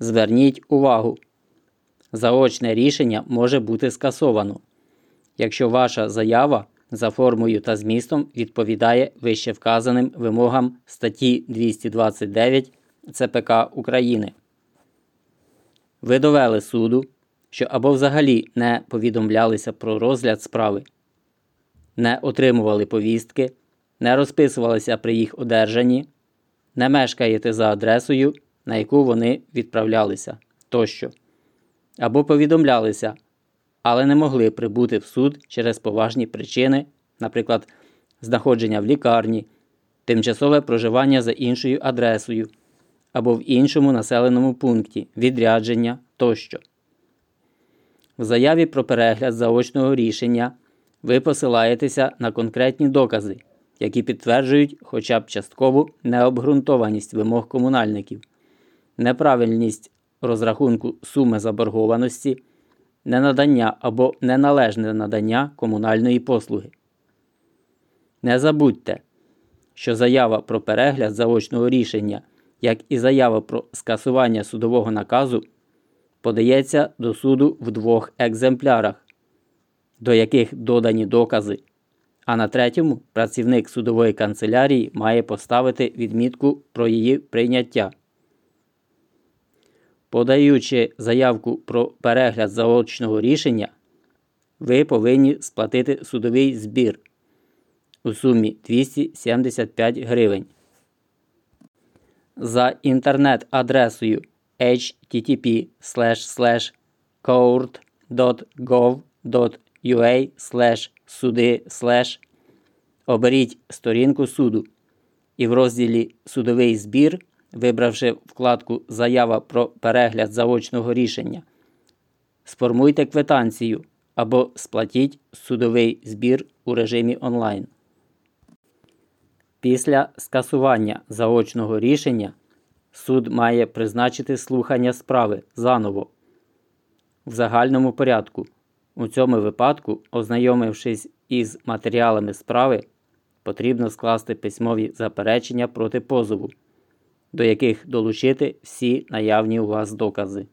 Зверніть увагу. Заочне рішення може бути скасовано, якщо ваша заява за формою та змістом відповідає вище вказаним вимогам статті 229 ЦПК України. Ви довели суду, що або взагалі не повідомлялися про розгляд справи, не отримували повістки, не розписувалися при їх одержанні, не мешкаєте за адресою, на яку вони відправлялися тощо, або повідомлялися, але не могли прибути в суд через поважні причини, наприклад, знаходження в лікарні, тимчасове проживання за іншою адресою або в іншому населеному пункті, відрядження тощо. В заяві про перегляд заочного рішення ви посилаєтеся на конкретні докази, які підтверджують хоча б часткову необґрунтованість вимог комунальників, неправильність розрахунку суми заборгованості, ненадання або неналежне надання комунальної послуги. Не забудьте, що заява про перегляд заочного рішення, як і заява про скасування судового наказу, подається до суду в двох екземплярах, до яких додані докази. А на третьому працівник судової канцелярії має поставити відмітку про її прийняття. Подаючи заявку про перегляд заочного рішення, ви повинні сплатити судовий збір у сумі 275 гривень. За інтернет-адресою http court.gov.ua суди оберіть сторінку суду і в розділі Судовий збір, вибравши вкладку Заява про перегляд заочного рішення, сформуйте квитанцію або сплатіть судовий збір у режимі онлайн. Після скасування заочного рішення суд має призначити слухання справи заново в загальному порядку. У цьому випадку, ознайомившись із матеріалами справи, потрібно скласти письмові заперечення проти позову, до яких долучити всі наявні у вас докази.